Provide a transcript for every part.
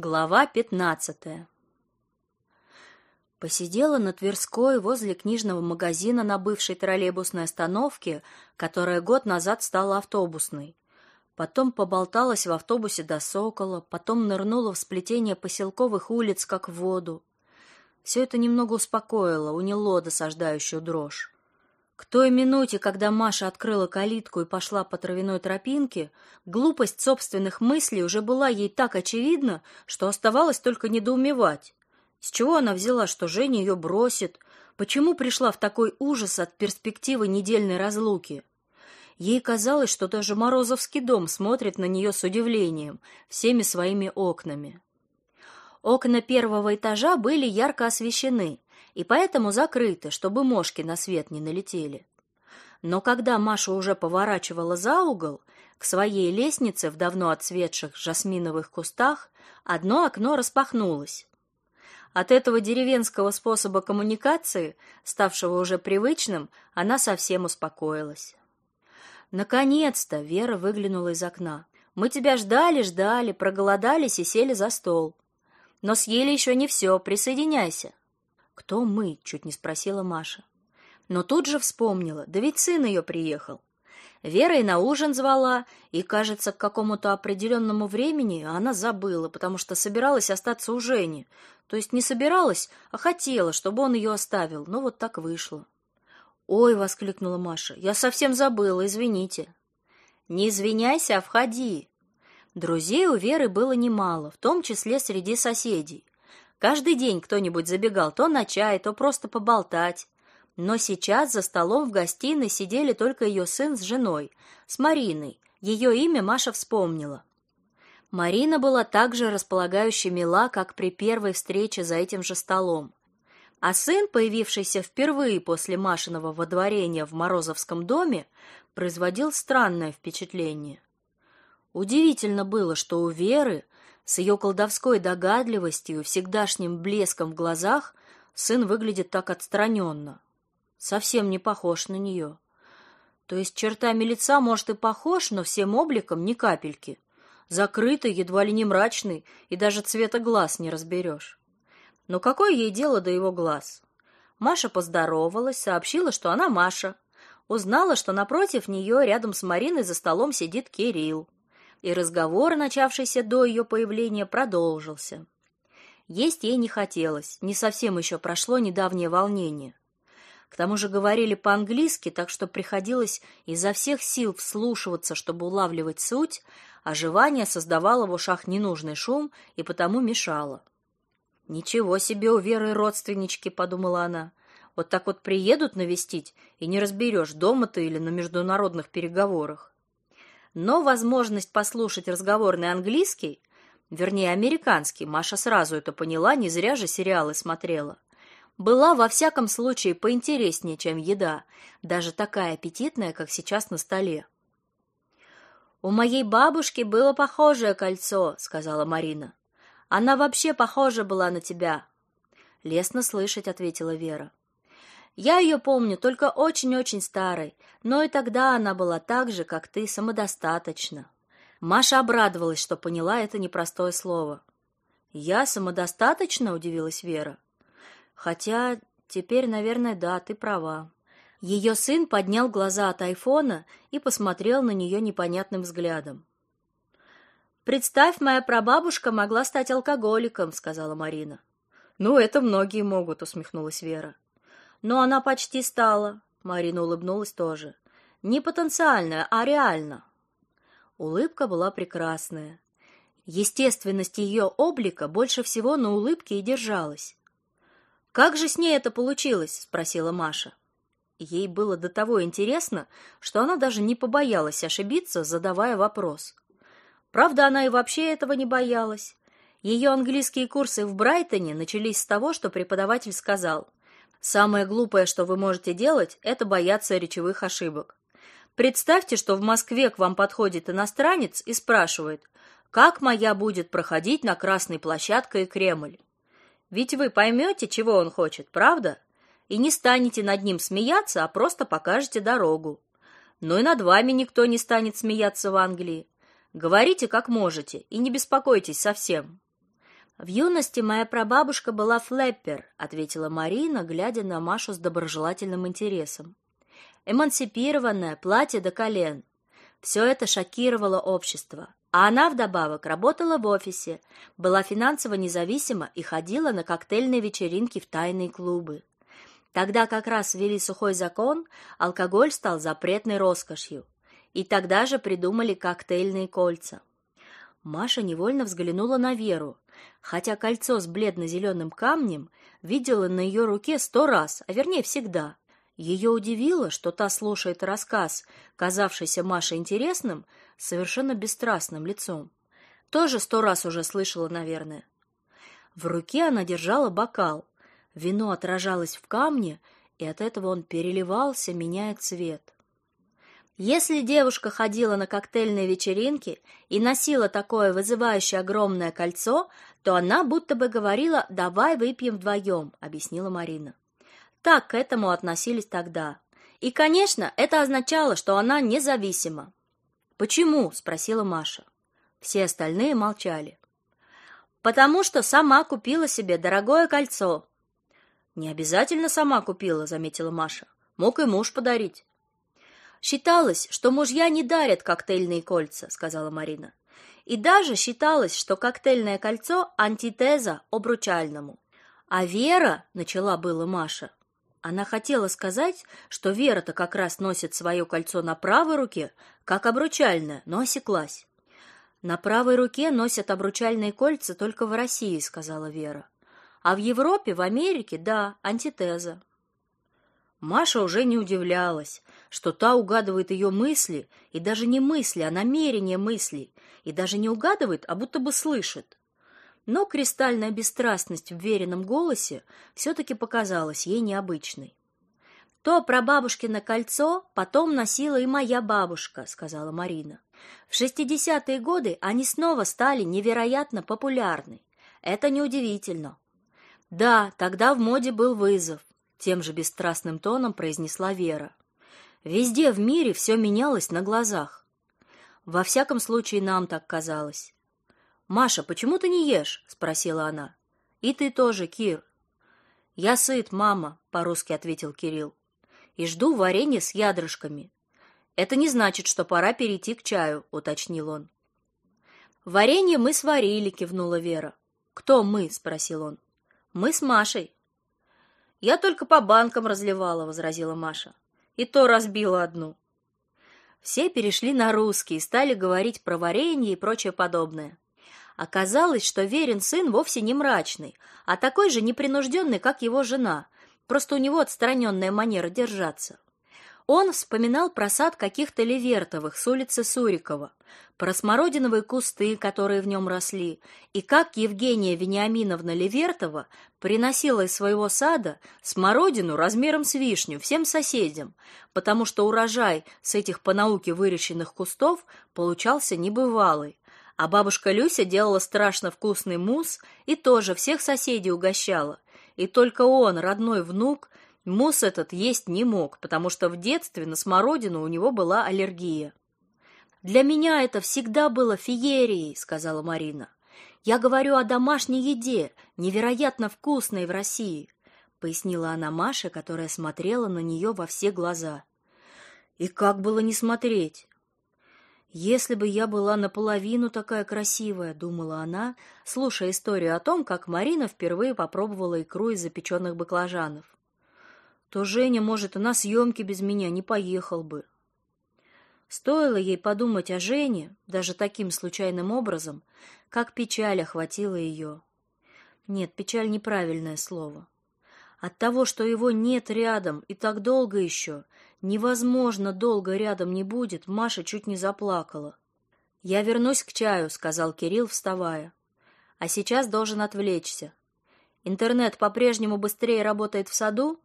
Глава пятнадцатая. Посидела на Тверской возле книжного магазина на бывшей троллейбусной остановке, которая год назад стала автобусной. Потом поболталась в автобусе до Сокола, потом нырнула в сплетение поселковых улиц, как в воду. Все это немного успокоило, уняло досаждающую дрожь. К той минуте, когда Маша открыла калитку и пошла по травяной тропинке, глупость собственных мыслей уже была ей так очевидна, что оставалось только недоумевать. С чего она взяла, что Женя ее бросит? Почему пришла в такой ужас от перспективы недельной разлуки? Ей казалось, что даже Морозовский дом смотрит на нее с удивлением, всеми своими окнами. Окна первого этажа были ярко освещены, и поэтому закрыты, чтобы мошки на свет не налетели. Но когда Маша уже поворачивала за угол, к своей лестнице в давно отцветших жасминовых кустах, одно окно распахнулось. От этого деревенского способа коммуникации, ставшего уже привычным, она совсем успокоилась. Наконец-то Вера выглянула из окна. Мы тебя ждали, ждали, проголодались и сели за стол. Но съели еще не все, присоединяйся. «Кто мы?» — чуть не спросила Маша. Но тут же вспомнила, да ведь сын ее приехал. Вера и на ужин звала, и, кажется, к какому-то определенному времени она забыла, потому что собиралась остаться у Жени. То есть не собиралась, а хотела, чтобы он ее оставил, но вот так вышло. «Ой!» — воскликнула Маша. «Я совсем забыла, извините». «Не извиняйся, а входи». Друзей у Веры было немало, в том числе среди соседей. Каждый день кто-нибудь забегал то на чай, то просто поболтать. Но сейчас за столом в гостиной сидели только ее сын с женой, с Мариной. Ее имя Маша вспомнила. Марина была так же располагающей мила, как при первой встрече за этим же столом. А сын, появившийся впервые после Машиного водворения в Морозовском доме, производил странное впечатление. Удивительно было, что у Веры с ее колдовской догадливостью всегдашним блеском в глазах сын выглядит так отстраненно. Совсем не похож на нее. То есть чертами лица, может, и похож, но всем обликом ни капельки. Закрытый, едва ли не мрачный, и даже цвета глаз не разберешь. Но какое ей дело до его глаз? Маша поздоровалась, сообщила, что она Маша. Узнала, что напротив нее, рядом с Мариной, за столом сидит Кирилл и разговор, начавшийся до ее появления, продолжился. Есть ей не хотелось, не совсем еще прошло недавнее волнение. К тому же говорили по-английски, так что приходилось изо всех сил вслушиваться, чтобы улавливать суть, а жевание создавало в ушах ненужный шум и потому мешало. «Ничего себе у Веры родственнички», — подумала она. «Вот так вот приедут навестить, и не разберешь, дома ты или на международных переговорах» но возможность послушать разговорный английский, вернее, американский, Маша сразу это поняла, не зря же сериалы смотрела, была во всяком случае поинтереснее, чем еда, даже такая аппетитная, как сейчас на столе. «У моей бабушки было похожее кольцо», — сказала Марина. «Она вообще похожа была на тебя». «Лестно слышать», — ответила Вера. Я ее помню только очень-очень старой, но и тогда она была так же, как ты, самодостаточна. Маша обрадовалась, что поняла это непростое слово. Я самодостаточна, удивилась Вера. Хотя теперь, наверное, да, ты права. Ее сын поднял глаза от айфона и посмотрел на нее непонятным взглядом. Представь, моя прабабушка могла стать алкоголиком, сказала Марина. Ну, это многие могут, усмехнулась Вера. Но она почти стала. Марина улыбнулась тоже. Не потенциально, а реально. Улыбка была прекрасная. Естественность ее облика больше всего на улыбке и держалась. Как же с ней это получилось, спросила Маша. Ей было до того интересно, что она даже не побоялась ошибиться, задавая вопрос. Правда, она и вообще этого не боялась. Ее английские курсы в Брайтоне начались с того, что преподаватель сказал: Самое глупое, что вы можете делать, это бояться речевых ошибок. Представьте, что в Москве к вам подходит иностранец и спрашивает, как моя будет проходить на Красной площадке и Кремль. Ведь вы поймете, чего он хочет, правда? И не станете над ним смеяться, а просто покажете дорогу. Но и над вами никто не станет смеяться в Англии. Говорите как можете и не беспокойтесь совсем. В юности моя прабабушка была флэппер, ответила Марина, глядя на Машу с доброжелательным интересом. Эмансипированная, платье до колен. Все это шокировало общество. А она вдобавок работала в офисе, была финансово независима и ходила на коктейльные вечеринки в тайные клубы. Тогда как раз ввели сухой закон, алкоголь стал запретной роскошью. И тогда же придумали коктейльные кольца. Маша невольно взглянула на Веру, хотя кольцо с бледно-зеленым камнем видела на ее руке сто раз, а вернее всегда. Ее удивило, что та слушает рассказ, казавшийся Маше интересным, совершенно бесстрастным лицом. Тоже сто раз уже слышала, наверное. В руке она держала бокал. Вино отражалось в камне, и от этого он переливался, меняя цвет. Если девушка ходила на коктейльные вечеринки и носила такое вызывающее огромное кольцо, то она будто бы говорила «давай выпьем вдвоем», — объяснила Марина. Так к этому относились тогда. И, конечно, это означало, что она независима. «Почему?» — спросила Маша. Все остальные молчали. «Потому что сама купила себе дорогое кольцо». «Не обязательно сама купила», — заметила Маша. «Мог и муж подарить». Считалось, что мужья не дарят коктейльные кольца, сказала Марина. И даже считалось, что коктейльное кольцо антитеза обручальному. А Вера, начала было Маша. Она хотела сказать, что Вера-то как раз носит свое кольцо на правой руке, как обручальное, но осеклась. На правой руке носят обручальные кольца только в России, сказала Вера. А в Европе, в Америке, да, антитеза. Маша уже не удивлялась, что та угадывает ее мысли, и даже не мысли, а намерения мыслей, и даже не угадывает, а будто бы слышит. Но кристальная бесстрастность в веренном голосе все-таки показалась ей необычной. «То прабабушкино кольцо потом носила и моя бабушка», — сказала Марина. «В шестидесятые годы они снова стали невероятно популярны. Это неудивительно». «Да, тогда в моде был вызов тем же бесстрастным тоном произнесла Вера. Везде в мире все менялось на глазах. Во всяком случае, нам так казалось. Маша, почему ты не ешь? спросила она. И ты тоже, Кир. Я сыт, мама, по-русски ответил Кирилл. И жду варенья с ядрышками. Это не значит, что пора перейти к чаю, уточнил он. Варенье мы сварили, кивнула Вера. Кто мы? спросил он. Мы с Машей. Я только по банкам разливала, возразила Маша. И то разбила одну. Все перешли на русский и стали говорить про варенье и прочее подобное. Оказалось, что Верин сын вовсе не мрачный, а такой же непринужденный, как его жена. Просто у него отстраненная манера держаться. Он вспоминал про сад каких-то Левертовых с улицы Сурикова, про смородиновые кусты, которые в нем росли, и как Евгения Вениаминовна Левертова приносила из своего сада смородину размером с вишню всем соседям, потому что урожай с этих по науке выращенных кустов получался небывалый. А бабушка Люся делала страшно вкусный мусс и тоже всех соседей угощала. И только он, родной внук, Мусс этот есть не мог, потому что в детстве на смородину у него была аллергия. Для меня это всегда было феерией, сказала Марина. Я говорю о домашней еде, невероятно вкусной в России, пояснила она Маше, которая смотрела на нее во все глаза. И как было не смотреть? Если бы я была наполовину такая красивая, думала она, слушая историю о том, как Марина впервые попробовала икру из запеченных баклажанов то Женя, может, и на съемки без меня не поехал бы. Стоило ей подумать о Жене, даже таким случайным образом, как печаль охватила ее. Нет, печаль неправильное слово. От того, что его нет рядом и так долго еще, невозможно долго рядом не будет, Маша чуть не заплакала. «Я вернусь к чаю», — сказал Кирилл, вставая. «А сейчас должен отвлечься. Интернет по-прежнему быстрее работает в саду?»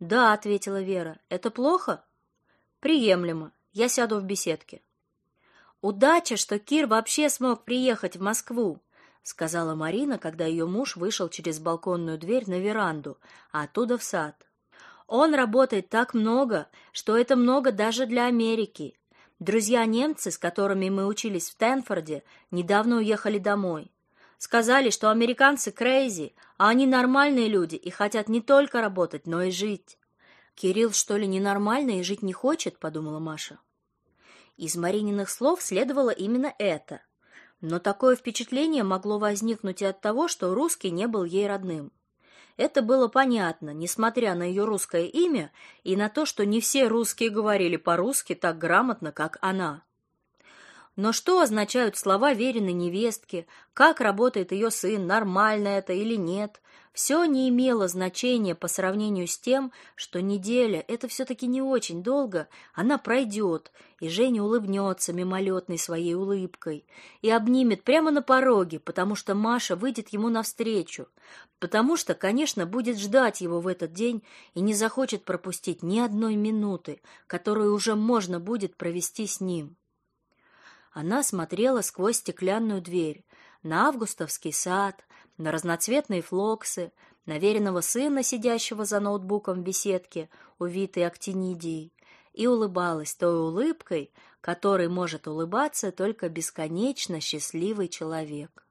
Да, ответила Вера. Это плохо? Приемлемо. Я сяду в беседке. Удача, что Кир вообще смог приехать в Москву, сказала Марина, когда ее муж вышел через балконную дверь на веранду, а оттуда в сад. Он работает так много, что это много даже для Америки. Друзья немцы, с которыми мы учились в Стэнфорде, недавно уехали домой. Сказали, что американцы крейзи, а они нормальные люди и хотят не только работать, но и жить. Кирилл, что ли, ненормальный и жить не хочет, подумала Маша. Из Марининых слов следовало именно это. Но такое впечатление могло возникнуть и от того, что русский не был ей родным. Это было понятно, несмотря на ее русское имя и на то, что не все русские говорили по-русски так грамотно, как она. Но что означают слова веренной невестки, как работает ее сын, нормально это или нет, все не имело значения по сравнению с тем, что неделя — это все-таки не очень долго, она пройдет, и Женя улыбнется мимолетной своей улыбкой и обнимет прямо на пороге, потому что Маша выйдет ему навстречу, потому что, конечно, будет ждать его в этот день и не захочет пропустить ни одной минуты, которую уже можно будет провести с ним. Она смотрела сквозь стеклянную дверь на августовский сад, на разноцветные флоксы, на веренного сына, сидящего за ноутбуком в беседке, увитой актинидией, и улыбалась той улыбкой, которой может улыбаться только бесконечно счастливый человек.